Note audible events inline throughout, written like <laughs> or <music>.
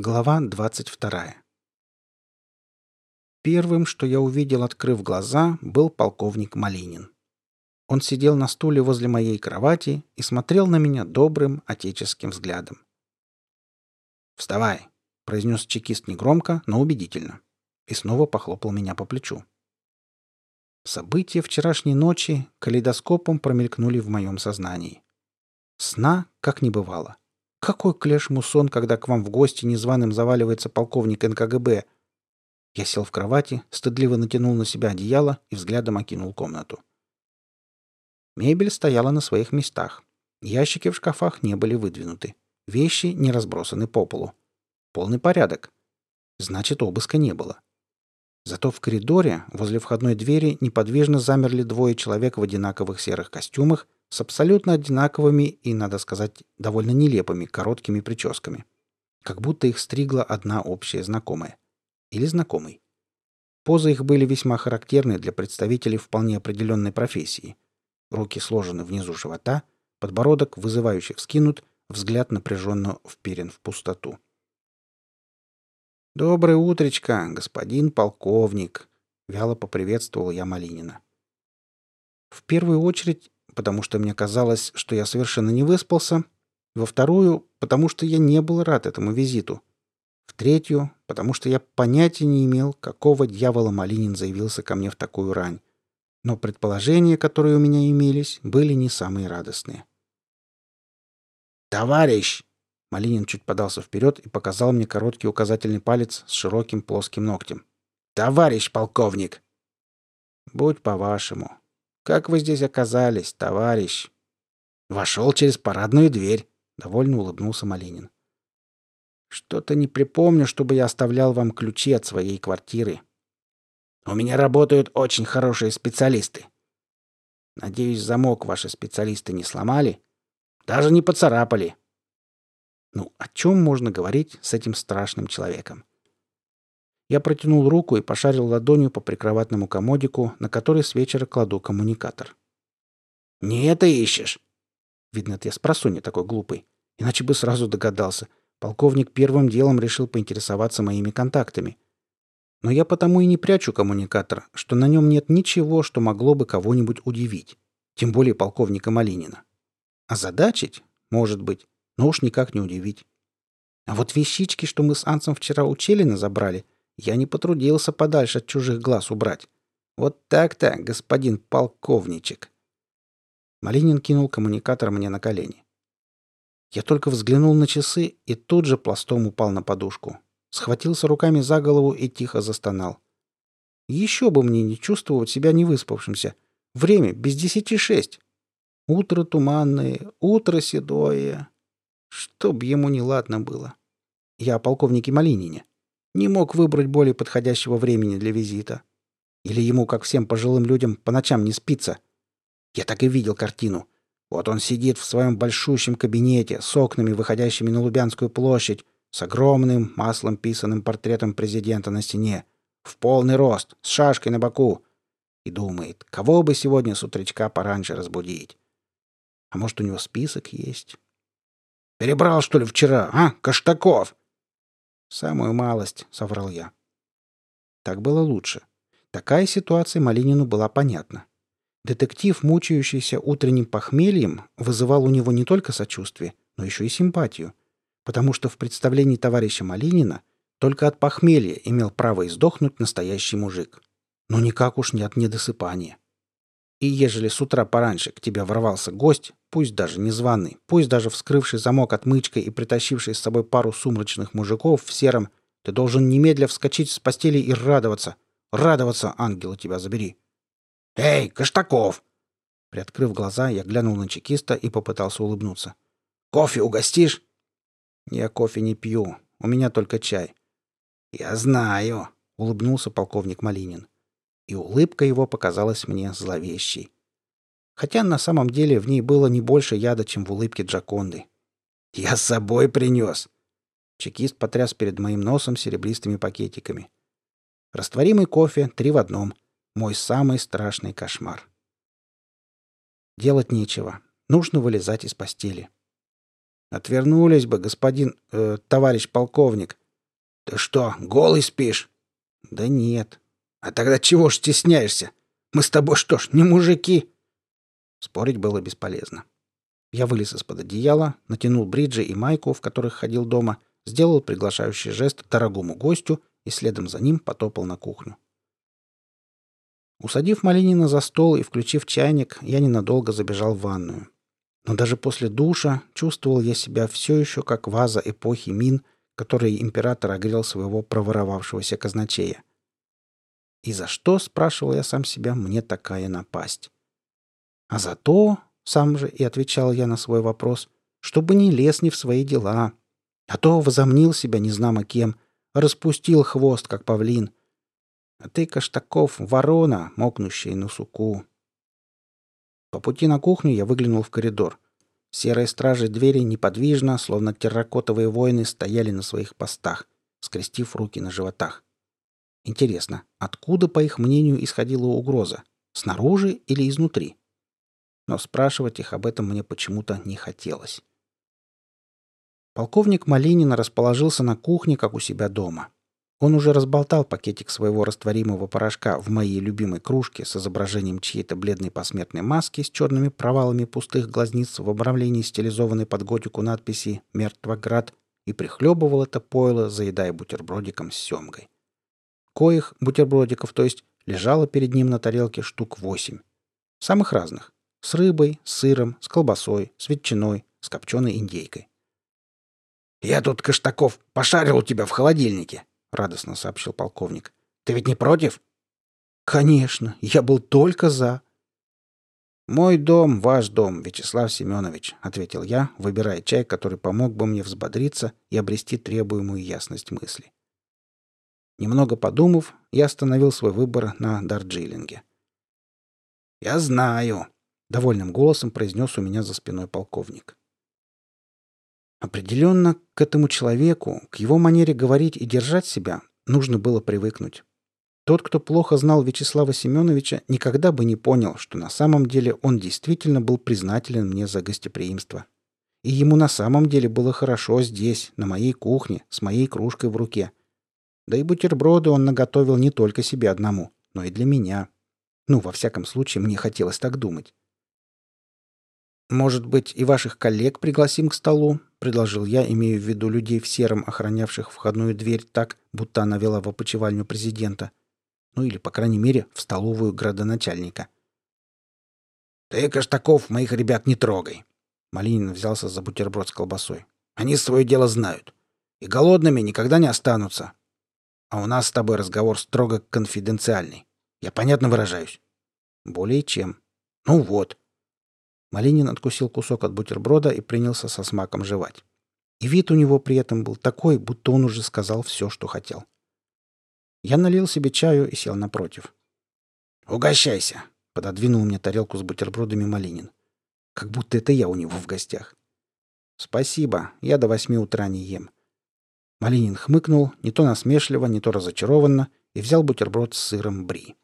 Глава 22. Первым, что я увидел, открыв глаза, был полковник Малинин. Он сидел на стуле возле моей кровати и смотрел на меня добрым отеческим взглядом. «Вставай!» — произнес чекист негромко, но убедительно. И снова похлопал меня по плечу. События вчерашней ночи калейдоскопом промелькнули в моем сознании. Сна как не бывало — какой клеш-мусон, когда к вам в гости незваным заваливается полковник НКГБ? Я сел в кровати, стыдливо натянул на себя одеяло и взглядом окинул комнату. Мебель стояла на своих местах. Ящики в шкафах не были выдвинуты. Вещи не разбросаны по полу. Полный порядок. Значит, обыска не было. Зато в коридоре, возле входной двери, неподвижно замерли двое человек в одинаковых серых костюмах с абсолютно одинаковыми и, надо сказать, довольно нелепыми короткими прическами. Как будто их стригла одна общая знакомая. Или знакомый. Позы их были весьма характерны для представителей вполне определенной профессии. Руки сложены внизу живота, подбородок вызывающе вскинут, взгляд напряженно вперен в пустоту. «Доброе утречко, господин полковник!» — вяло поприветствовал я Малинина. В первую очередь потому что мне казалось, что я совершенно не выспался, во вторую, потому что я не был рад этому визиту, в третью, потому что я понятия не имел, какого дьявола Малинин заявился ко мне в такую рань. Но предположения, которые у меня имелись, были не самые радостные. «Товарищ!» Малинин чуть подался вперед и показал мне короткий указательный палец с широким плоским ногтем. «Товарищ полковник!» «Будь по-вашему», как вы здесь оказались, товарищ?» «Вошел через парадную дверь», — довольно улыбнулся Малинин. «Что-то не припомню, чтобы я оставлял вам ключи от своей квартиры. У меня работают очень хорошие специалисты. Надеюсь, замок ваши специалисты не сломали? Даже не поцарапали?» Ну, о чем можно говорить с этим страшным человеком? Я протянул руку и пошарил ладонью по прикроватному комодику, на который с вечера кладу коммуникатор. «Не это ищешь!» Видно, это я спросонья такой глупый. Иначе бы сразу догадался. Полковник первым делом решил поинтересоваться моими контактами. Но я потому и не прячу коммуникатор, что на нем нет ничего, что могло бы кого-нибудь удивить. Тем более полковника Малинина. Озадачить? Может быть. Но уж никак не удивить. А вот вещички, что мы с Ансом вчера у Челина забрали — я не потрудился подальше от чужих глаз убрать. Вот так-то, господин полковничек. Малинин кинул коммуникатор мне на колени. Я только взглянул на часы и тут же пластом упал на подушку. Схватился руками за голову и тихо застонал. Еще бы мне не чувствовать себя невыспавшимся. Время без десяти шесть. Утро туманное, утро седое. Чтоб ему неладно было. Я о полковнике Малинине. Не мог выбрать более подходящего времени для визита. Или ему, как всем пожилым людям, по ночам не спится. Я так и видел картину. Вот он сидит в своем большущем кабинете с окнами, выходящими на Лубянскую площадь, с огромным маслом писанным портретом президента на стене, в полный рост, с шашкой на боку, и думает, кого бы сегодня с утречка пораньше разбудить. А может, у него список есть? Перебрал, что ли, вчера, а, Каштаков? «Самую малость», — соврал я. Так было лучше. Такая ситуация Малинину была понятна. Детектив, мучающийся утренним похмельем, вызывал у него не только сочувствие, но еще и симпатию, потому что в представлении товарища Малинина только от похмелья имел право издохнуть настоящий мужик. Но никак уж не от недосыпания. И ежели с утра пораньше к тебе ворвался гость, пусть даже незваный, пусть даже вскрывший замок отмычкой и притащивший с собой пару сумрачных мужиков в сером, ты должен немедля вскочить с постели и радоваться. Радоваться, ангела тебя забери. «Эй, Каштаков!» Приоткрыв глаза, я глянул на чекиста и попытался улыбнуться. «Кофе угостишь?» «Я кофе не пью. У меня только чай». «Я знаю», — улыбнулся полковник Малинин и улыбка его показалась мне зловещей. Хотя на самом деле в ней было не больше яда, чем в улыбке Джаконды. «Я с собой принес!» Чекист потряс перед моим носом серебристыми пакетиками. Растворимый кофе, три в одном. Мой самый страшный кошмар. Делать нечего. Нужно вылезать из постели. Отвернулись бы, господин... Э, товарищ полковник. Ты что, голый спишь? Да нет. А тогда чего ж стесняешься? Мы с тобой что ж, не мужики? Спорить было бесполезно. Я вылез из-под одеяла, натянул бриджи и майку, в которых ходил дома, сделал приглашающий жест дорогому гостю и следом за ним потопал на кухню. Усадив Малинина за стол и включив чайник, я ненадолго забежал в ванную. Но даже после душа чувствовал я себя все еще как ваза эпохи Мин, которой император огрел своего проворовавшегося казначея. И за что, спрашивал я сам себя, мне такая напасть? А за то, сам же и отвечал я на свой вопрос, чтобы не лез не в свои дела, а то возомнил себя незнамо кем, распустил хвост, как павлин. А ты, Каштаков, ворона, мокнущая на суку. По пути на кухню я выглянул в коридор. Серые стражи двери неподвижно, словно терракотовые воины, стояли на своих постах, скрестив руки на животах. Интересно, откуда, по их мнению, исходила угроза? Снаружи или изнутри? Но спрашивать их об этом мне почему-то не хотелось. Полковник Малинин расположился на кухне, как у себя дома. Он уже разболтал пакетик своего растворимого порошка в моей любимой кружке с изображением чьей-то бледной посмертной маски с черными провалами пустых глазниц в обрамлении стилизованной под готику надписи «Мертвоград» и прихлебывал это пойло, заедая бутербродиком с семгой. Коих бутербродиков, то есть, лежало перед ним на тарелке штук восемь. Самых разных. С рыбой, с сыром, с колбасой, с ветчиной, с копченой индейкой. «Я тут, Каштаков, пошарил у тебя в холодильнике», — радостно сообщил полковник. «Ты ведь не против?» «Конечно, я был только за». «Мой дом, ваш дом, Вячеслав Семенович», — ответил я, выбирая чай, который помог бы мне взбодриться и обрести требуемую ясность мысли. Немного подумав, я остановил свой выбор на Дарджилинге. «Я знаю», — довольным голосом произнес у меня за спиной полковник. Определенно, к этому человеку, к его манере говорить и держать себя, нужно было привыкнуть. Тот, кто плохо знал Вячеслава Семеновича, никогда бы не понял, что на самом деле он действительно был признателен мне за гостеприимство. И ему на самом деле было хорошо здесь, на моей кухне, с моей кружкой в руке. Да и бутерброды он наготовил не только себе одному, но и для меня. Ну, во всяком случае, мне хотелось так думать. «Может быть, и ваших коллег пригласим к столу?» — предложил я, имея в виду людей в сером, охранявших входную дверь так, будто она вела в опочивальню президента. Ну или, по крайней мере, в столовую градоначальника. «Ты, Каштаков, моих ребят не трогай!» Малинин взялся за бутерброд с колбасой. «Они свое дело знают. И голодными никогда не останутся. А у нас с тобой разговор строго конфиденциальный. Я понятно выражаюсь?» «Более чем». «Ну вот. Малинин откусил кусок от бутерброда и принялся со смаком жевать. И вид у него при этом был такой, будто он уже сказал все, что хотел. Я налил себе чаю и сел напротив. «Угощайся!» — пододвинул мне тарелку с бутербродами Малинин. Как будто это я у него в гостях. «Спасибо, я до восьми утра не ем». Малинин хмыкнул, не то насмешливо, не то разочарованно, и взял бутерброд с сыром бри.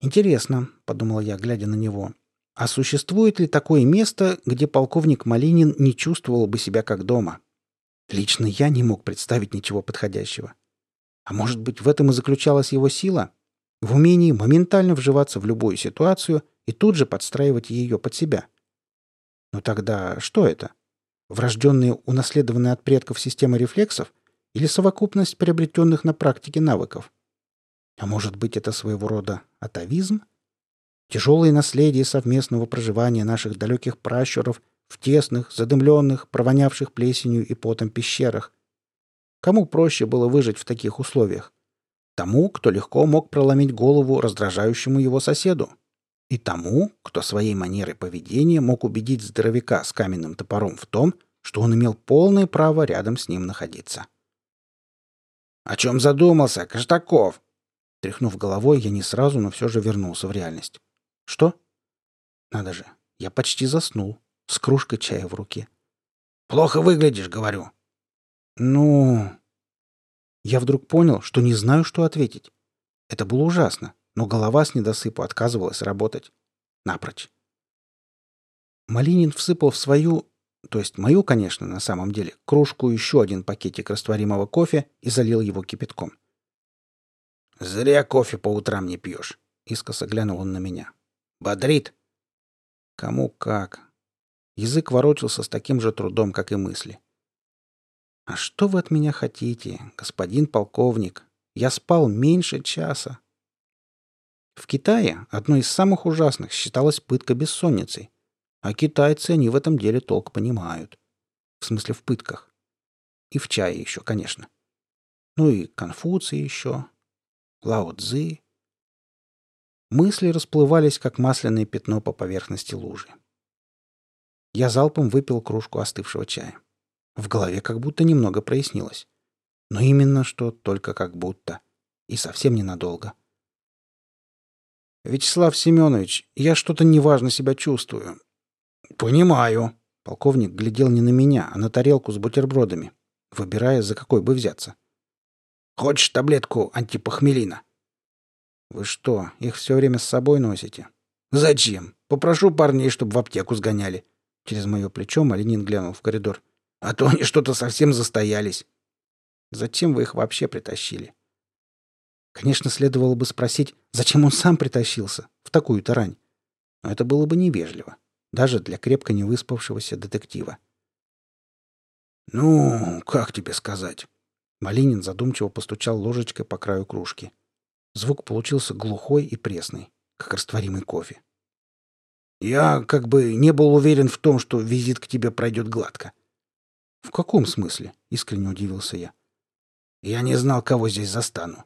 «Интересно», — подумал я, глядя на него, — «а существует ли такое место, где полковник Малинин не чувствовал бы себя как дома? Лично я не мог представить ничего подходящего. А может быть, в этом и заключалась его сила? В умении моментально вживаться в любую ситуацию и тут же подстраивать ее под себя? Но тогда что это? Врожденные, унаследованные от предков система рефлексов или совокупность приобретенных на практике навыков? А может быть, это своего рода атовизм? Тяжелое наследие совместного проживания наших далеких пращуров в тесных, задымленных, провонявших плесенью и потом пещерах. Кому проще было выжить в таких условиях? Тому, кто легко мог проломить голову раздражающему его соседу. И тому, кто своей манерой поведения мог убедить здоровяка с каменным топором в том, что он имел полное право рядом с ним находиться. «О чем задумался, Каштаков?» Тряхнув головой, я не сразу, но все же вернулся в реальность. «Что?» «Надо же, я почти заснул, с кружкой чая в руке». «Плохо выглядишь, говорю». «Ну...» Я вдруг понял, что не знаю, что ответить. Это было ужасно, но голова с недосыпу отказывалась работать. Напрочь. Малинин всыпал в свою... то есть мою, конечно, на самом деле, кружку еще один пакетик растворимого кофе и залил его кипятком. «Зря кофе по утрам не пьешь», — искоса глянул он на меня. «Бодрит?» Кому как. Язык ворочался с таким же трудом, как и мысли. «А что вы от меня хотите, господин полковник? Я спал меньше часа». В Китае одной из самых ужасных считалась пытка бессонницей. А китайцы, они в этом деле толк понимают. В смысле, в пытках. И в чае еще, конечно. Ну и Конфуций еще. Лао Цзы. Мысли расплывались, как масляное пятно по поверхности лужи. Я залпом выпил кружку остывшего чая. В голове как будто немного прояснилось. Но именно что только как будто. И совсем ненадолго. «Вячеслав Семенович, я что-то неважно себя чувствую. «Понимаю». Полковник глядел не на меня, а на тарелку с бутербродами, выбирая, за какой бы взяться. «Хочешь таблетку антипохмелина?» «Вы что, их все время с собой носите?» «Зачем? Попрошу парней, чтобы в аптеку сгоняли». Через мое плечо Малинин глянул в коридор. «А то они что-то совсем застоялись». «Зачем вы их вообще притащили?» Конечно, следовало бы спросить, зачем он сам притащился в такую тарань. Но это было бы невежливо даже для крепко не выспавшегося детектива. «Ну, как тебе сказать?» Малинин задумчиво постучал ложечкой по краю кружки. Звук получился глухой и пресный, как растворимый кофе. «Я как бы не был уверен в том, что визит к тебе пройдет гладко». «В каком смысле?» — искренне удивился я. «Я не знал, кого здесь застану».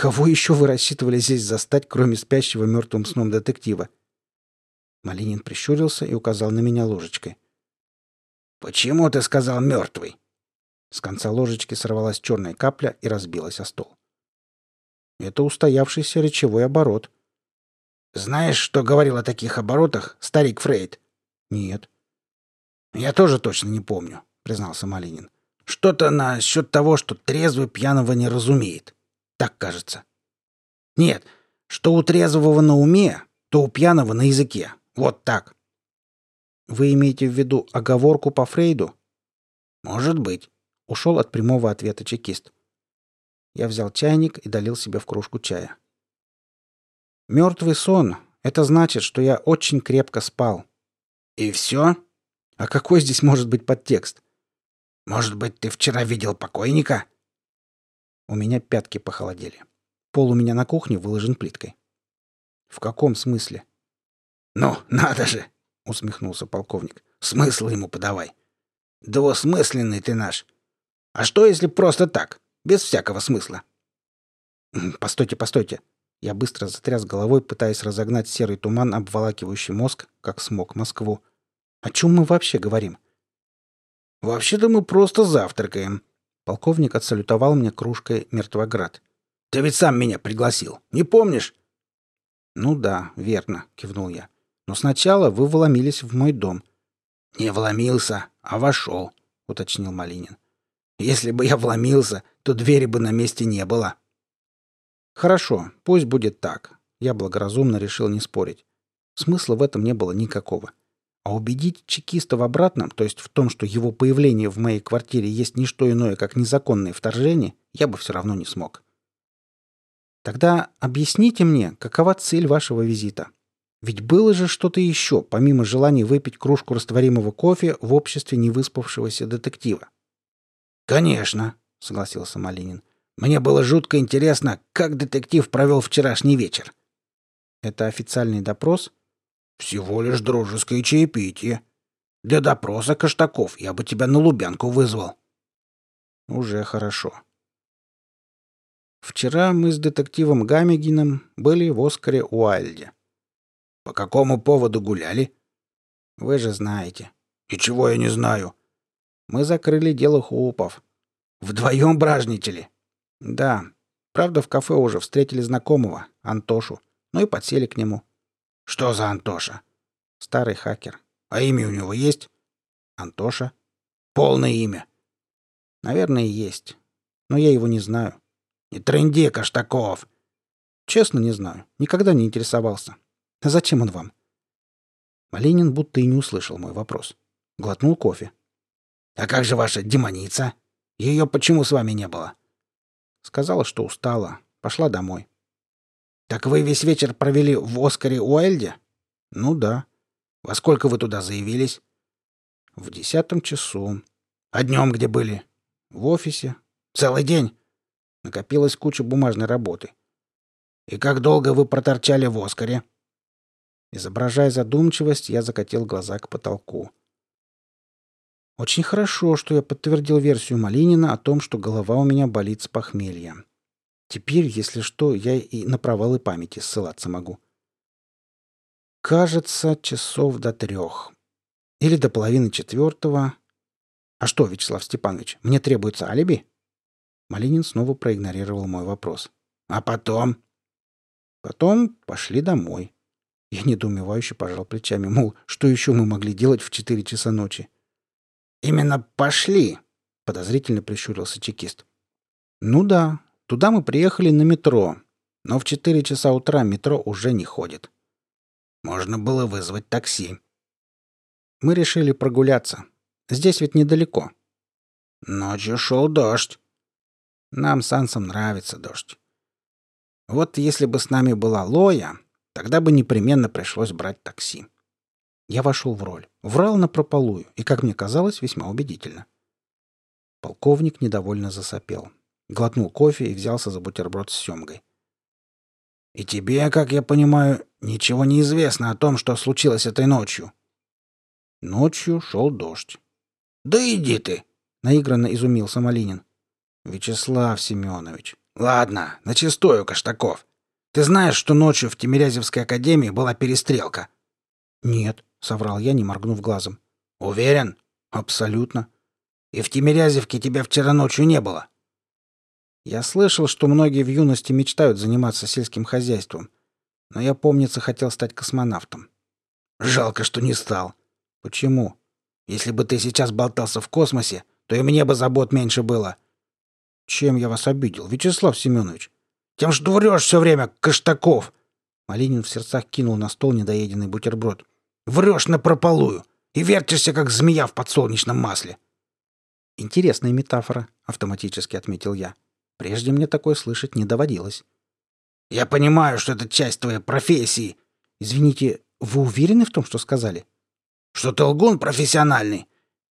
«Кого еще вы рассчитывали здесь застать, кроме спящего мертвым сном детектива?» Малинин прищурился и указал на меня ложечкой. «Почему ты сказал мертвый?» С конца ложечки сорвалась черная капля и разбилась о стол. Это устоявшийся речевой оборот. «Знаешь, что говорил о таких оборотах старик Фрейд?» «Нет». «Я тоже точно не помню», — признался Малинин. «Что-то насчет того, что трезвый пьяного не разумеет. Так кажется». «Нет, что у трезвого на уме, то у пьяного на языке. Вот так. Вы имеете в виду оговорку по Фрейду? Может быть. Ушел от прямого ответа чекист. Я взял чайник и долил себе в кружку чая. Мертвый сон — это значит, что я очень крепко спал. И все? А какой здесь может быть подтекст? Может быть, ты вчера видел покойника? У меня пятки похолодели. Пол у меня на кухне выложен плиткой. В каком смысле? «Ну, надо же!» — усмехнулся полковник. «Смысл ему подавай. Двусмысленный ты наш. А что, если просто так, без всякого смысла?» «Постойте, постойте!» Я быстро затряс головой, пытаясь разогнать серый туман, обволакивающий мозг, как смог Москву. «О чем мы вообще говорим?» «Вообще-то мы просто завтракаем». Полковник отсалютовал мне кружкой «Мертвоград». «Ты ведь сам меня пригласил, не помнишь?» «Ну да, верно», — кивнул я. Но сначала вы вломились в мой дом. Не вломился, а вошел, уточнил Малинин. Если бы я вломился, то двери бы на месте не было. Хорошо, пусть будет так. Я благоразумно решил не спорить. Смысла в этом не было никакого. А убедить чекиста в обратном, то есть в том, что его появление в моей квартире есть не что иное, как незаконное вторжение, я бы все равно не смог. Тогда объясните мне, какова цель вашего визита? Ведь было же что-то еще, помимо желания выпить кружку растворимого кофе в обществе невыспавшегося детектива. «Конечно», — согласился Малинин. «Мне было жутко интересно, как детектив провел вчерашний вечер». «Это официальный допрос?» «Всего лишь дружеское чаепитие. Для допроса Каштаков я бы тебя на Лубянку вызвал». «Уже хорошо», Вчера мы с детективом Гамегином были в Оскаре Уайльде. По какому поводу гуляли? Вы же знаете. И чего я не знаю? Мы закрыли дело Хуупов. Вдвоем бражничали? Да. Правда, в кафе уже встретили знакомого, Антошу. Ну и подсели к нему. Что за Антоша? Старый хакер. А имя у него есть? Антоша. Полное имя? Наверное, есть. Но я его не знаю. Не тренди, Каштаков. Честно, не знаю. Никогда не интересовался. А зачем он вам? Малинин будто и не услышал мой вопрос. Глотнул кофе. «А как же ваша демоница? Ее почему с вами не было?» Сказала, что устала. Пошла домой. «Так вы весь вечер провели в Оскаре Уайльде?» «Ну да». «Во сколько вы туда заявились?» «В десятом часу». «А днем где были?» «В офисе». «Целый день?» Накопилась куча бумажной работы. «И как долго вы проторчали в Оскаре?» Изображая задумчивость, я закатил глаза к потолку. Очень хорошо, что я подтвердил версию Малинина о том, что голова у меня болит с похмелья. Теперь, если что, я и на провалы памяти ссылаться могу. Кажется, часов до трех. Или до половины четвертого. А что, Вячеслав Степанович, мне требуется алиби? Малинин снова проигнорировал мой вопрос. А потом? Потом пошли домой. Я недоумевающе пожал плечами, мол, что еще мы могли делать в четыре часа ночи? «Именно пошли!» — подозрительно прищурился чекист. «Ну да, туда мы приехали на метро, но в четыре часа утра метро уже не ходит. Можно было вызвать такси». Мы решили прогуляться. Здесь ведь недалеко. Ночью шел дождь. Нам с Ансом нравится дождь. Вот если бы с нами была Лоя, тогда бы непременно пришлось брать такси. Я вошел в роль. Врал на прополую, и, как мне казалось, весьма убедительно. Полковник недовольно засопел. Глотнул кофе и взялся за бутерброд с семгой. «И тебе, как я понимаю, ничего не известно о том, что случилось этой ночью?» Ночью шел дождь. «Да иди ты!» — наигранно изумился Малинин. «Вячеслав Семенович». «Ладно, начистую, Каштаков. Ты знаешь, что ночью в Тимирязевской академии была перестрелка?» «Нет», — соврал я, не моргнув глазом. «Уверен?» «Абсолютно». «И в Тимирязевке тебя вчера ночью не было?» Я слышал, что многие в юности мечтают заниматься сельским хозяйством, но я, помнится, хотел стать космонавтом. Жалко, что не стал. Почему? Если бы ты сейчас болтался в космосе, то и мне бы забот меньше было. Чем я вас обидел, Вячеслав Семенович? Тем, что врешь все время, Каштаков. Малинин в сердцах кинул на стол недоеденный бутерброд. Врешь напропалую и вертишься, как змея в подсолнечном масле. Интересная метафора, автоматически отметил я. Прежде мне такое слышать не доводилось. Я понимаю, что это часть твоей профессии. Извините, вы уверены в том, что сказали? Что ты лгун профессиональный?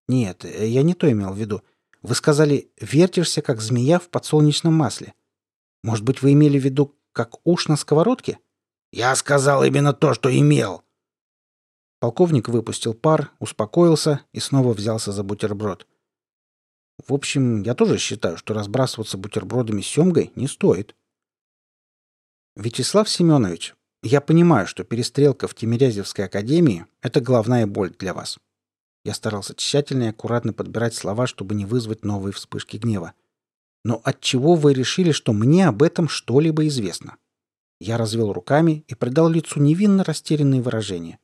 Нет, я не то имел в виду. Вы сказали, вертишься, как змея в подсолнечном масле. Может быть, вы имели в виду, как уж на сковородке? Я сказал именно то, что имел. Полковник выпустил пар, успокоился и снова взялся за бутерброд. В общем, я тоже считаю, что разбрасываться бутербродами с семгой не стоит. Вячеслав Семенович, я понимаю, что перестрелка в Тимирязевской академии — это главная боль для вас. Я старался тщательно и аккуратно подбирать слова, чтобы не вызвать новые вспышки гнева. Но от чего вы решили, что мне об этом что-либо известно? Я развел руками и придал лицу невинно растерянные выражения.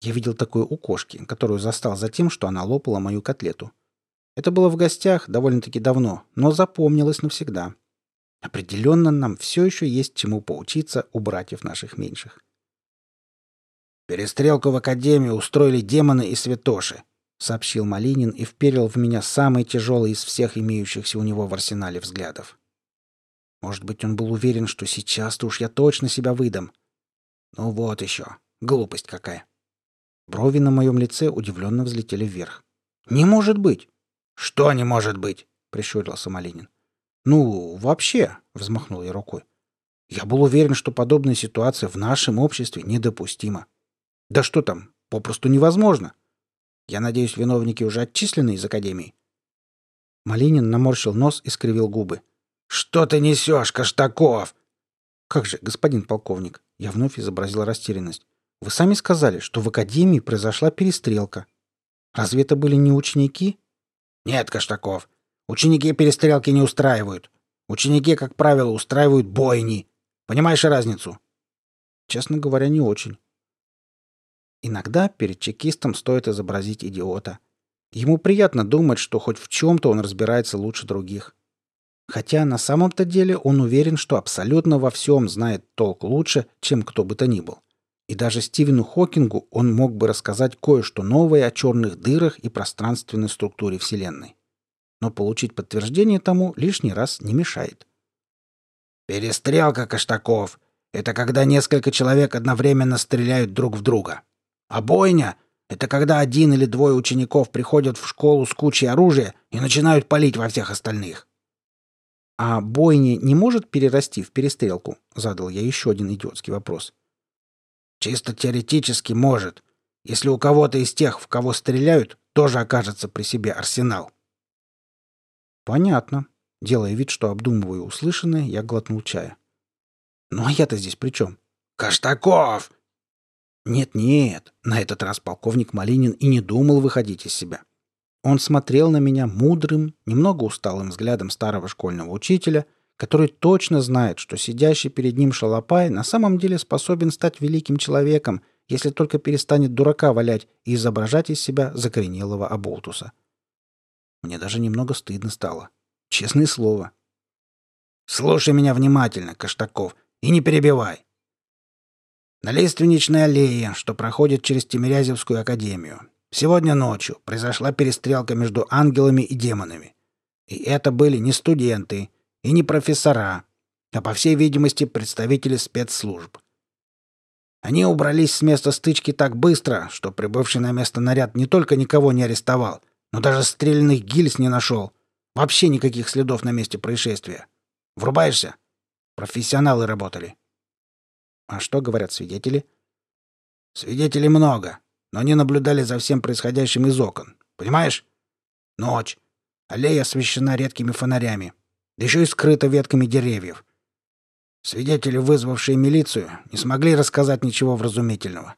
Я видел такое у кошки, которую застал за тем, что она лопала мою котлету. Это было в гостях довольно-таки давно, но запомнилось навсегда. Определенно нам все еще есть чему поучиться у братьев наших меньших. «Перестрелку в Академии устроили демоны и святоши», — сообщил Малинин и вперил в меня самый тяжелый из всех имеющихся у него в арсенале взглядов. Может быть, он был уверен, что сейчас-то уж я точно себя выдам. Ну вот еще. Глупость какая. Брови на моем лице удивленно взлетели вверх. «Не может быть!» «Что не может быть?» — прищурился Малинин. «Ну, вообще», — взмахнул я рукой. «Я был уверен, что подобная ситуация в нашем обществе недопустима. Да что там, попросту невозможно. Я надеюсь, виновники уже отчислены из Академии?» Малинин наморщил нос и скривил губы. «Что ты несешь, Каштаков?» «Как же, господин полковник?» Я вновь изобразил растерянность. «Вы сами сказали, что в Академии произошла перестрелка. Разве это были не ученики?» «Нет, Каштаков. Ученики перестрелки не устраивают. Ученики, как правило, устраивают бойни. Понимаешь разницу?» «Честно говоря, не очень». Иногда перед чекистом стоит изобразить идиота. Ему приятно думать, что хоть в чем-то он разбирается лучше других. Хотя на самом-то деле он уверен, что абсолютно во всем знает толк лучше, чем кто бы то ни был. И даже Стивену Хокингу он мог бы рассказать кое-что новое о черных дырах и пространственной структуре Вселенной. Но получить подтверждение тому лишний раз не мешает. «Перестрелка, Каштаков! Это когда несколько человек одновременно стреляют друг в друга. А бойня — это когда один или двое учеников приходят в школу с кучей оружия и начинают палить во всех остальных. «А бойня не может перерасти в перестрелку?» — задал я еще один идиотский вопрос. «Чисто теоретически может. Если у кого-то из тех, в кого стреляют, тоже окажется при себе арсенал». «Понятно». Делая вид, что обдумываю услышанное, я глотнул чая. «Ну а я-то здесь при чем?» «Каштаков!» «Нет-нет», на этот раз полковник Малинин и не думал выходить из себя. Он смотрел на меня мудрым, немного усталым взглядом старого школьного учителя, который точно знает, что сидящий перед ним шалопай на самом деле способен стать великим человеком, если только перестанет дурака валять и изображать из себя закоренелого оболтуса. Мне даже немного стыдно стало. Честное слово. «Слушай меня внимательно, Каштаков, и не перебивай. На лиственничной аллее, что проходит через Тимирязевскую академию, Сегодня ночью произошла перестрелка между ангелами и демонами. И это были не студенты и не профессора, а, по всей видимости, представители спецслужб. Они убрались с места стычки так быстро, что прибывший на место наряд не только никого не арестовал, но даже стрельных гильз не нашел. Вообще никаких следов на месте происшествия. Врубаешься? Профессионалы работали. А что говорят свидетели? Свидетелей много но они наблюдали за всем происходящим из окон. Понимаешь? Ночь. Аллея освещена редкими фонарями. Да еще и скрыта ветками деревьев. Свидетели, вызвавшие милицию, не смогли рассказать ничего вразумительного.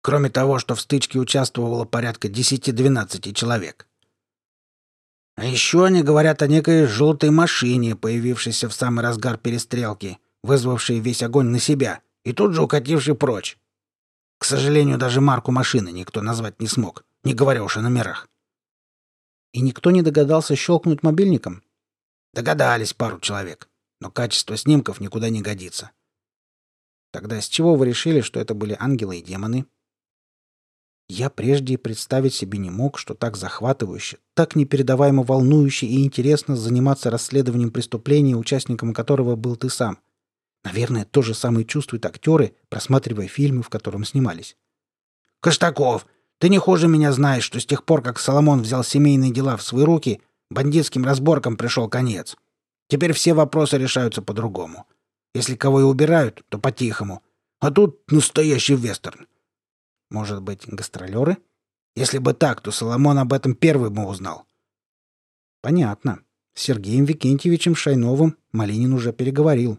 Кроме того, что в стычке участвовало порядка 10-12 человек. А еще они говорят о некой желтой машине, появившейся в самый разгар перестрелки, вызвавшей весь огонь на себя и тут же укатившей прочь. К сожалению, даже марку машины никто назвать не смог, не говоря уж о номерах. И никто не догадался щелкнуть мобильником? Догадались пару человек, но качество снимков никуда не годится. Тогда с чего вы решили, что это были ангелы и демоны? Я прежде представить себе не мог, что так захватывающе, так непередаваемо волнующе и интересно заниматься расследованием преступления, участником которого был ты сам. Наверное, то же самое чувствуют актеры, просматривая фильмы, в котором снимались. «Каштаков, ты не хуже меня знаешь, что с тех пор, как Соломон взял семейные дела в свои руки, бандитским разборкам пришел конец. Теперь все вопросы решаются по-другому. Если кого и убирают, то по-тихому. А тут настоящий вестерн. Может быть, гастролеры? Если бы так, то Соломон об этом первым бы узнал. Понятно. С Сергеем Викентьевичем Шайновым Малинин уже переговорил.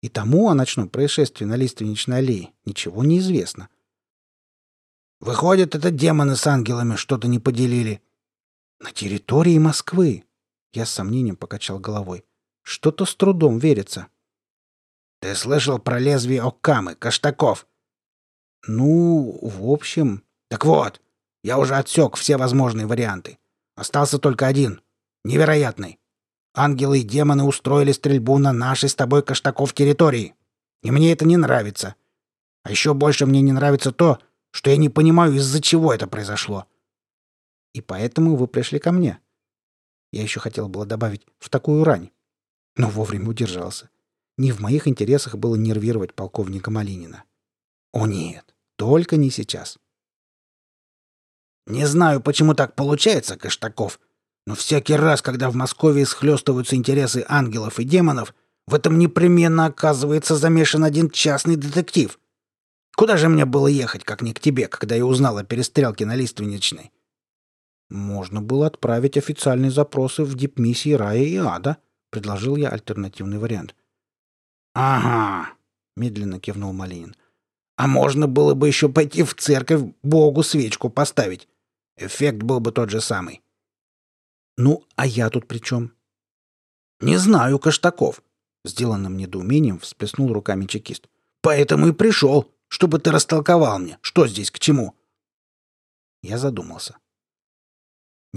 И тому о ночном происшествии на Лиственничной аллее ничего не известно. Выходит, это демоны с ангелами что-то не поделили. На территории Москвы. Я с сомнением покачал головой. Что-то с трудом верится. Ты слышал про лезвие Оккамы, Каштаков? Ну, в общем... Так вот, я уже отсек все возможные варианты. Остался только один. Невероятный. Ангелы и демоны устроили стрельбу на нашей с тобой Каштаков территории. И мне это не нравится. А еще больше мне не нравится то, что я не понимаю, из-за чего это произошло. И поэтому вы пришли ко мне. Я еще хотел было добавить «в такую рань», но вовремя удержался. Не в моих интересах было нервировать полковника Малинина. О нет, только не сейчас. «Не знаю, почему так получается, Каштаков», но всякий раз, когда в Москве схлестываются интересы ангелов и демонов, в этом непременно оказывается замешан один частный детектив. Куда же мне было ехать, как не к тебе, когда я узнал о перестрелке на Лиственничной? Можно было отправить официальные запросы в дипмиссии Рая и Ада, предложил я альтернативный вариант. Ага, медленно кивнул Малинин. А можно было бы еще пойти в церковь Богу свечку поставить. Эффект был бы тот же самый. «Ну, а я тут при чем?» «Не знаю, Каштаков», — сделанным недоумением всплеснул руками чекист. «Поэтому и пришел, чтобы ты растолковал мне, что здесь к чему». Я задумался.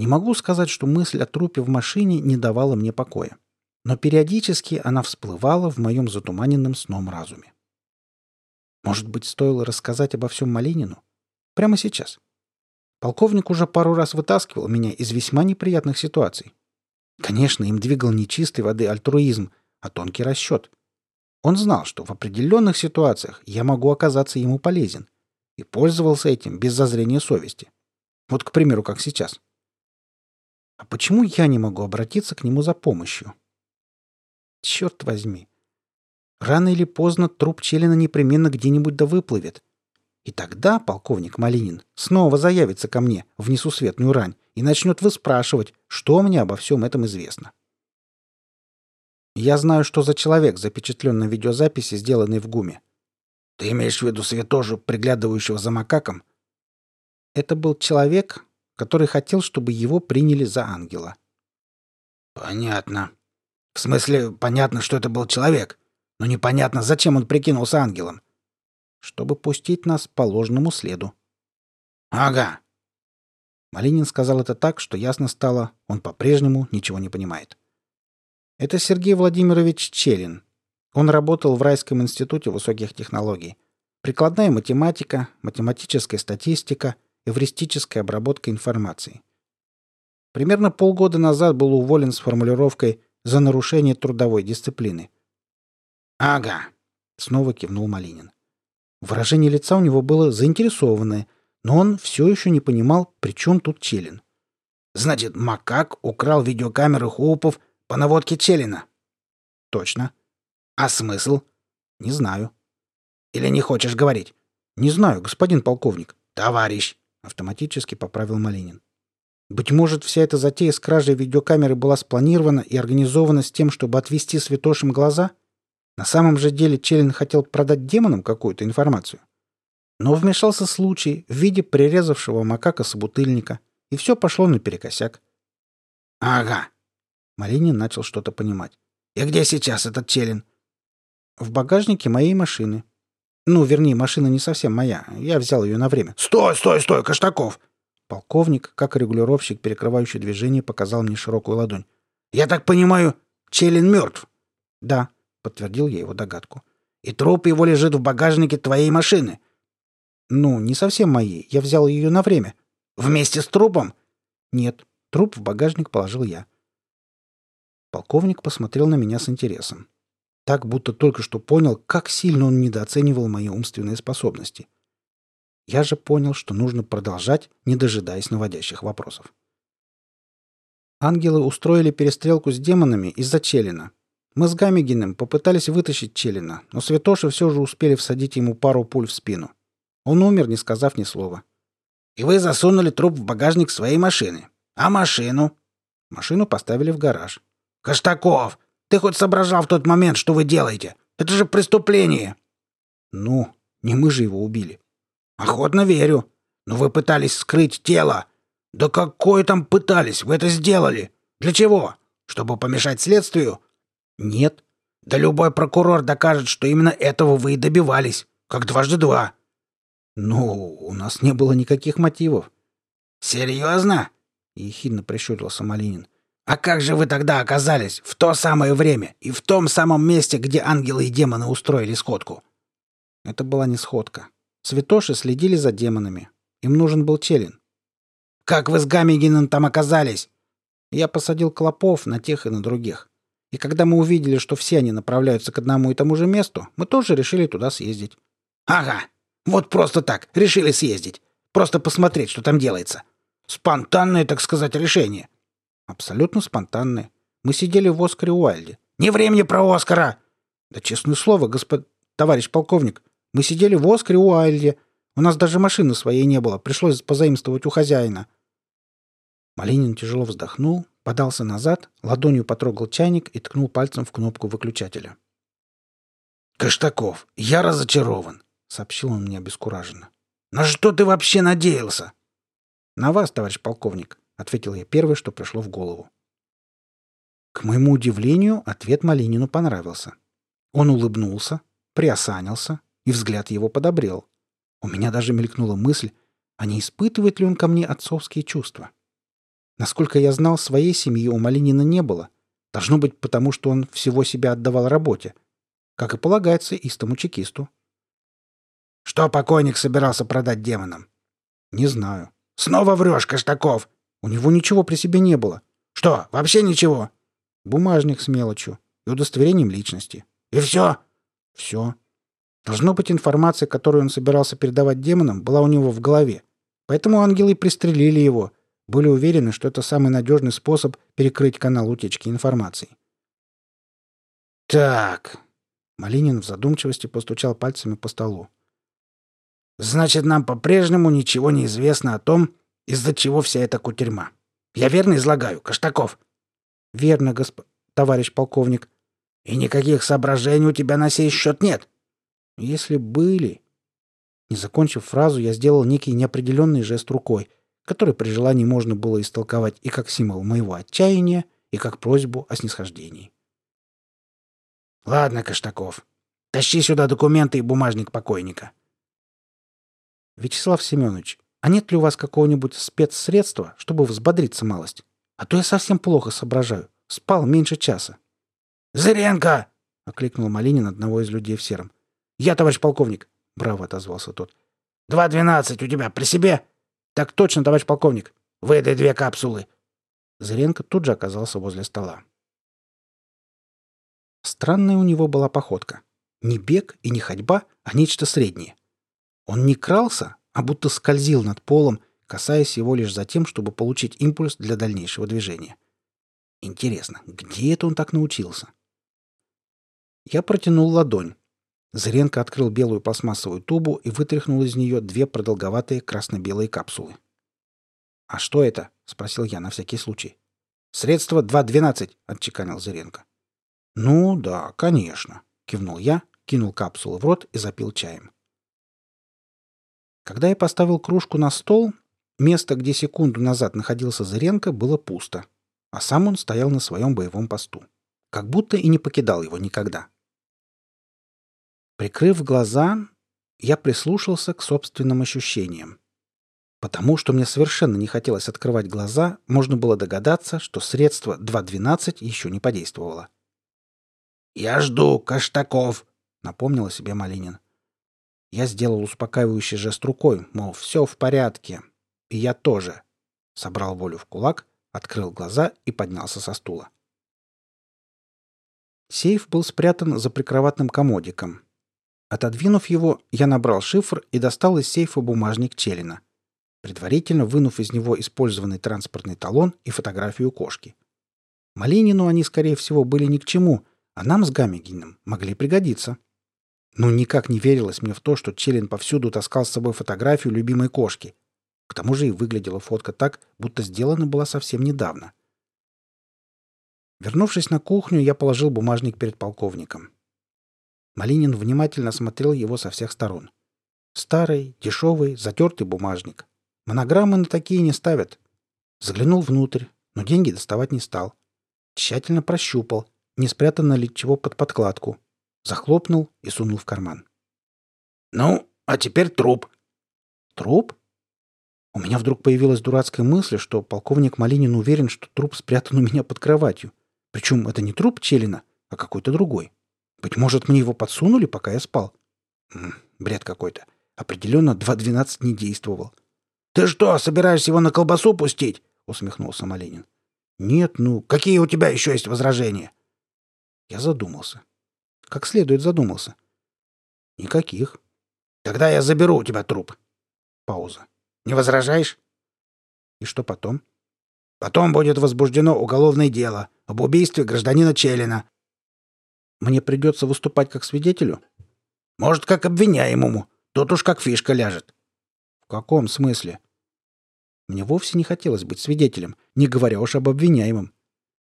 Не могу сказать, что мысль о трупе в машине не давала мне покоя, но периодически она всплывала в моем затуманенном сном разуме. Может быть, стоило рассказать обо всем Малинину? Прямо сейчас. Полковник уже пару раз вытаскивал меня из весьма неприятных ситуаций. Конечно, им двигал не чистой воды альтруизм, а тонкий расчет. Он знал, что в определенных ситуациях я могу оказаться ему полезен, и пользовался этим без зазрения совести. Вот, к примеру, как сейчас. А почему я не могу обратиться к нему за помощью? Черт возьми. Рано или поздно труп Челина непременно где-нибудь да выплывет. И тогда полковник Малинин снова заявится ко мне в несусветную рань и начнет выспрашивать, что мне обо всем этом известно. Я знаю, что за человек запечатлен на видеозаписи, сделанной в ГУМе. Ты имеешь в виду святожу, приглядывающего за макаком? Это был человек, который хотел, чтобы его приняли за ангела. Понятно. В смысле, понятно, что это был человек. Но непонятно, зачем он прикинулся ангелом. Чтобы пустить нас по ложному следу. Ага. Малинин сказал это так, что ясно стало, он по-прежнему ничего не понимает. Это Сергей Владимирович Челин. Он работал в Райском институте высоких технологий. Прикладная математика, математическая статистика, эвристическая обработка информации. Примерно полгода назад был уволен с формулировкой «за нарушение трудовой дисциплины». «Ага», — снова кивнул Малинин. Выражение лица у него было заинтересованное, но он все еще не понимал, при чем тут Челин. «Значит, Макак украл видеокамеры Хоупов по наводке Челина?» «Точно». «А смысл?» «Не знаю». «Или не хочешь говорить?» «Не знаю, господин полковник». «Товарищ!» — автоматически поправил Малинин. Быть может, вся эта затея с кражей видеокамеры была спланирована и организована с тем, чтобы отвести святошим глаза? На самом же деле Челлин хотел продать демонам какую-то информацию. Но вмешался случай в виде прирезавшего макака-собутыльника, и все пошло наперекосяк. «Ага». Малинин начал что-то понимать. «И где сейчас этот Челлин?» «В багажнике моей машины». «Ну, вернее, машина не совсем моя. Я взял ее на время». «Стой, стой, стой, Каштаков!» Полковник, как регулировщик, перекрывающий движение, показал мне широкую ладонь. «Я так понимаю, Челлин мертв?» «Да». — подтвердил я его догадку. «И труп его лежит в багажнике твоей машины». «Ну, не совсем моей. Я взял ее на время». «Вместе с трупом?» «Нет. Труп в багажник положил я». Полковник посмотрел на меня с интересом. Так, будто только что понял, как сильно он недооценивал мои умственные способности. Я же понял, что нужно продолжать, не дожидаясь наводящих вопросов. Ангелы устроили перестрелку с демонами из-за Челина, мы с Гамигиным попытались вытащить Челина, но святоши все же успели всадить ему пару пуль в спину. Он умер, не сказав ни слова. «И вы засунули труп в багажник своей машины. А машину?» Машину поставили в гараж. «Каштаков, ты хоть соображал в тот момент, что вы делаете? Это же преступление!» «Ну, не мы же его убили». «Охотно верю. Но вы пытались скрыть тело. Да какое там пытались? Вы это сделали. Для чего? Чтобы помешать следствию? Нет. Да любой прокурор докажет, что именно этого вы и добивались. Как дважды два. Ну, у нас не было никаких мотивов. Серьезно? Ехидно прищурился Малинин. А как же вы тогда оказались в то самое время и в том самом месте, где ангелы и демоны устроили сходку? Это была не сходка. Святоши следили за демонами. Им нужен был Челин. Как вы с Гамигиным там оказались? Я посадил клопов на тех и на других. И когда мы увидели, что все они направляются к одному и тому же месту, мы тоже решили туда съездить. Ага. Вот просто так. Решили съездить. Просто посмотреть, что там делается. Спонтанное, так сказать, решение. Абсолютно спонтанное. Мы сидели в Оскаре Уайльде. Не времени про Оскара! Да честное слово, господ... товарищ полковник, мы сидели в Оскаре Уайльде. У нас даже машины своей не было. Пришлось позаимствовать у хозяина. Малинин тяжело вздохнул, подался назад, ладонью потрогал чайник и ткнул пальцем в кнопку выключателя. «Каштаков, я разочарован», — сообщил он мне обескураженно. «На что ты вообще надеялся?» «На вас, товарищ полковник», — ответил я первое, что пришло в голову. К моему удивлению, ответ Малинину понравился. Он улыбнулся, приосанился, и взгляд его подобрел. У меня даже мелькнула мысль, а не испытывает ли он ко мне отцовские чувства. Насколько я знал, своей семьи у Малинина не было. Должно быть, потому что он всего себя отдавал работе. Как и полагается истому чекисту. Что покойник собирался продать демонам? Не знаю. Снова врешь, Каштаков. У него ничего при себе не было. Что, вообще ничего? Бумажник с мелочью и удостоверением личности. И все? Все. Должно быть, информация, которую он собирался передавать демонам, была у него в голове. Поэтому ангелы пристрелили его. Были уверены, что это самый надежный способ перекрыть канал утечки информации. Так. Малинин в задумчивости постучал пальцами по столу. Значит, нам по-прежнему ничего не известно о том, из-за чего вся эта кутерьма. Я верно излагаю, Каштаков? Верно, госп... товарищ полковник. И никаких соображений у тебя на сей счет нет. Если были... Не закончив фразу, я сделал некий неопределенный жест рукой, который при желании можно было истолковать и как символ моего отчаяния, и как просьбу о снисхождении. «Ладно, Каштаков, тащи сюда документы и бумажник покойника». «Вячеслав Семенович, а нет ли у вас какого-нибудь спецсредства, чтобы взбодриться малость? А то я совсем плохо соображаю. Спал меньше часа». «Зыренко!» — окликнул Малинин одного из людей в сером. «Я, товарищ полковник!» — браво отозвался тот. «Два двенадцать у тебя при себе?» «Так точно, товарищ полковник!» «Выдай две капсулы!» Зыренко тут же оказался возле стола. Странная у него была походка. Не бег и не ходьба, а нечто среднее. Он не крался, а будто скользил над полом, касаясь его лишь за тем, чтобы получить импульс для дальнейшего движения. Интересно, где это он так научился? Я протянул ладонь. Зренко открыл белую пластмассовую тубу и вытряхнул из нее две продолговатые красно-белые капсулы. «А что это?» — спросил я на всякий случай. «Средство 2.12», — отчеканил Зыренко. «Ну да, конечно», — кивнул я, кинул капсулы в рот и запил чаем. Когда я поставил кружку на стол, место, где секунду назад находился Зыренко, было пусто, а сам он стоял на своем боевом посту. Как будто и не покидал его никогда. Прикрыв глаза, я прислушался к собственным ощущениям. Потому что мне совершенно не хотелось открывать глаза, можно было догадаться, что средство 2.12 еще не подействовало. «Я жду, Каштаков», — напомнил о себе Малинин. Я сделал успокаивающий жест рукой, мол, все в порядке. И я тоже. Собрал волю в кулак, открыл глаза и поднялся со стула. Сейф был спрятан за прикроватным комодиком, Отодвинув его, я набрал шифр и достал из сейфа бумажник Челина, предварительно вынув из него использованный транспортный талон и фотографию кошки. Малинину они, скорее всего, были ни к чему, а нам с Гамегиным могли пригодиться. Но никак не верилось мне в то, что Челин повсюду таскал с собой фотографию любимой кошки. К тому же и выглядела фотка так, будто сделана была совсем недавно. Вернувшись на кухню, я положил бумажник перед полковником. Малинин внимательно смотрел его со всех сторон. Старый, дешевый, затертый бумажник. Монограммы на такие не ставят. Заглянул внутрь, но деньги доставать не стал. Тщательно прощупал, не спрятано ли чего под подкладку. Захлопнул и сунул в карман. «Ну, а теперь труп». «Труп?» У меня вдруг появилась дурацкая мысль, что полковник Малинин уверен, что труп спрятан у меня под кроватью. Причем это не труп Челина, а какой-то другой. Быть может, мне его подсунули, пока я спал? М-м, бред какой-то. Определенно 2.12 не действовал. «Ты что, собираешься его на колбасу пустить?» — усмехнулся Малинин. «Нет, ну, какие у тебя еще есть возражения?» Я задумался. Как следует задумался. Никаких. Тогда я заберу у тебя труп. Пауза. Не возражаешь? И что потом? Потом будет возбуждено уголовное дело об убийстве гражданина Челина. Мне придется выступать как свидетелю? Может, как обвиняемому. Тут уж как фишка ляжет. В каком смысле? Мне вовсе не хотелось быть свидетелем, не говоря уж об обвиняемом.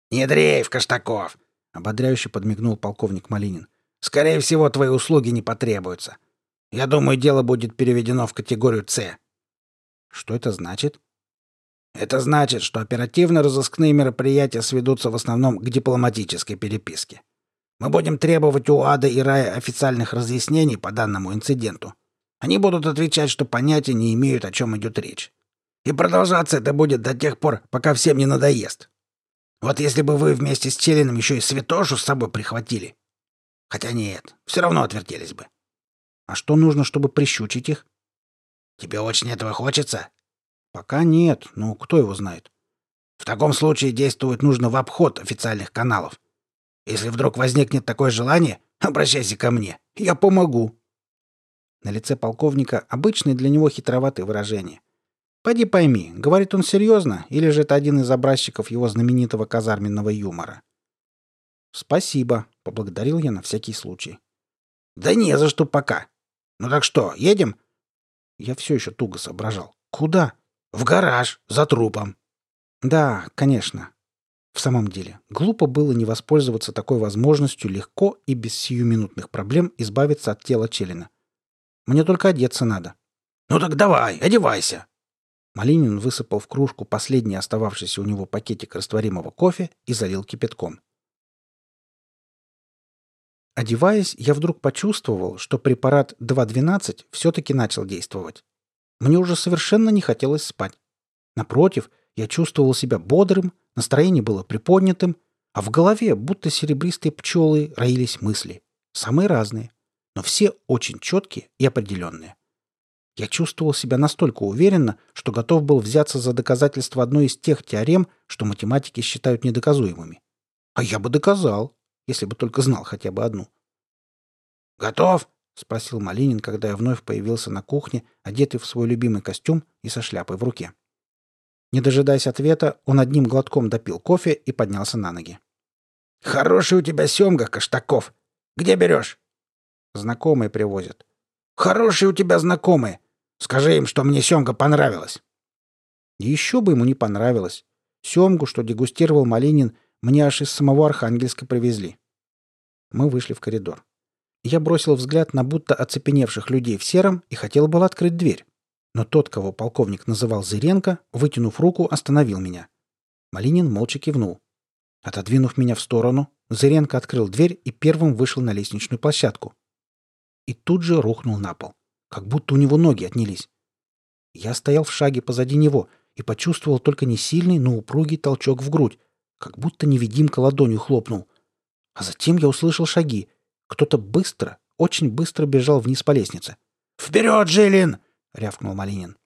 «Не дрейф, Каштаков!» — ободряюще подмигнул полковник Малинин. «Скорее всего, твои услуги не потребуются. Я думаю, дело будет переведено в категорию «С». Что это значит? Это значит, что оперативно-розыскные мероприятия сведутся в основном к дипломатической переписке. Мы будем требовать у Ада и Рая официальных разъяснений по данному инциденту. Они будут отвечать, что понятия не имеют, о чем идет речь. И продолжаться это будет до тех пор, пока всем не надоест. Вот если бы вы вместе с Челином еще и святошу с собой прихватили. Хотя нет, все равно отвертелись бы. А что нужно, чтобы прищучить их? Тебе очень этого хочется? Пока нет, но кто его знает. В таком случае действовать нужно в обход официальных каналов. Если вдруг возникнет такое желание, <laughs> обращайся ко мне. Я помогу. На лице полковника обычное для него хитроватое выражение. Пойди пойми, говорит он серьезно, или же это один из образчиков его знаменитого казарменного юмора. «Спасибо», — поблагодарил я на всякий случай. «Да не за что пока. Ну так что, едем?» Я все еще туго соображал. «Куда?» «В гараж, за трупом». «Да, конечно. В самом деле, глупо было не воспользоваться такой возможностью легко и без сиюминутных проблем избавиться от тела Челина. Мне только одеться надо». «Ну так давай, одевайся!» Малинин высыпал в кружку последний остававшийся у него пакетик растворимого кофе и залил кипятком. Одеваясь, я вдруг почувствовал, что препарат 2.12 все-таки начал действовать. Мне уже совершенно не хотелось спать. Напротив, я чувствовал себя бодрым, настроение было приподнятым, а в голове, будто серебристые пчелы, роились мысли. Самые разные, но все очень четкие и определенные. Я чувствовал себя настолько уверенно, что готов был взяться за доказательство одной из тех теорем, что математики считают недоказуемыми. А я бы доказал если бы только знал хотя бы одну. «Готов?» — спросил Малинин, когда я вновь появился на кухне, одетый в свой любимый костюм и со шляпой в руке. Не дожидаясь ответа, он одним глотком допил кофе и поднялся на ноги. «Хороший у тебя семга, Каштаков. Где берешь?» «Знакомые привозят». «Хорошие у тебя знакомые. Скажи им, что мне семга понравилась». Еще бы ему не понравилось. Семгу, что дегустировал Малинин, мне аж из самого Архангельска привезли. Мы вышли в коридор. Я бросил взгляд на будто оцепеневших людей в сером и хотел был открыть дверь. Но тот, кого полковник называл Зыренко, вытянув руку, остановил меня. Малинин молча кивнул. Отодвинув меня в сторону, Зыренко открыл дверь и первым вышел на лестничную площадку. И тут же рухнул на пол, как будто у него ноги отнялись. Я стоял в шаге позади него и почувствовал только не сильный, но упругий толчок в грудь, как будто невидимка ладонью хлопнул. А затем я услышал шаги. Кто-то быстро, очень быстро бежал вниз по лестнице. «Вперед, Жилин!» — рявкнул Малинин.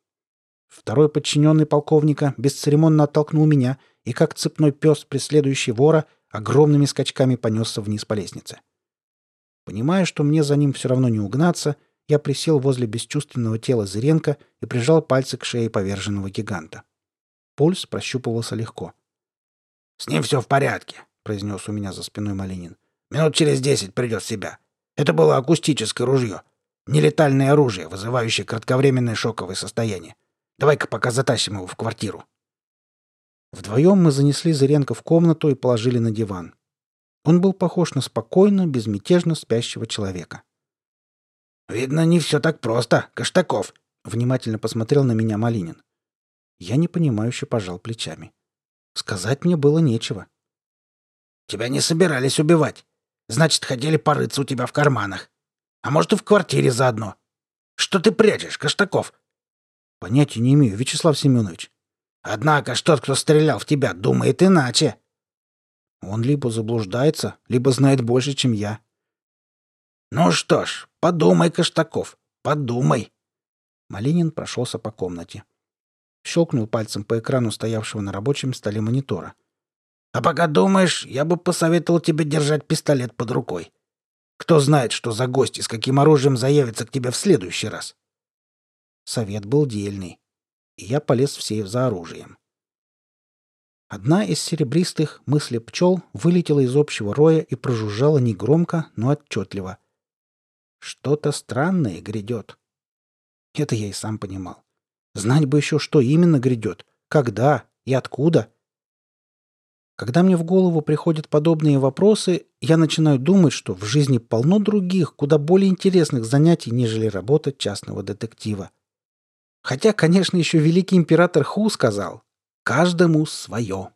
Второй подчиненный полковника бесцеремонно оттолкнул меня и, как цепной пес, преследующий вора, огромными скачками понесся вниз по лестнице. Понимая, что мне за ним все равно не угнаться, я присел возле бесчувственного тела Зыренко и прижал пальцы к шее поверженного гиганта. Пульс прощупывался легко. «С ним все в порядке», — произнес у меня за спиной Малинин. «Минут через десять придет в себя. Это было акустическое ружье. Нелетальное оружие, вызывающее кратковременное шоковое состояние. Давай-ка пока затащим его в квартиру». Вдвоем мы занесли Зыренко в комнату и положили на диван. Он был похож на спокойно, безмятежно спящего человека. «Видно, не все так просто, Каштаков», — внимательно посмотрел на меня Малинин. Я непонимающе пожал плечами. Сказать мне было нечего. «Тебя не собирались убивать. Значит, хотели порыться у тебя в карманах. А может, и в квартире заодно. Что ты прячешь, Каштаков?» «Понятия не имею, Вячеслав Семенович». «Однако тот, кто стрелял в тебя, думает иначе». «Он либо заблуждается, либо знает больше, чем я». «Ну что ж, подумай, Каштаков, подумай». Малинин прошелся по комнате. Щелкнул пальцем по экрану стоявшего на рабочем столе монитора. «А пока думаешь, я бы посоветовал тебе держать пистолет под рукой. Кто знает, что за гость и с каким оружием заявится к тебе в следующий раз». Совет был дельный, и я полез в сейф за оружием. Одна из серебристых мысли пчел вылетела из общего роя и прожужжала негромко, но отчетливо. Что-то странное грядет. Это я и сам понимал. Знать бы еще, что именно грядет, когда и откуда. Когда мне в голову приходят подобные вопросы, я начинаю думать, что в жизни полно других, куда более интересных занятий, нежели работа частного детектива. Хотя, конечно, еще великий император Ху сказал «каждому свое».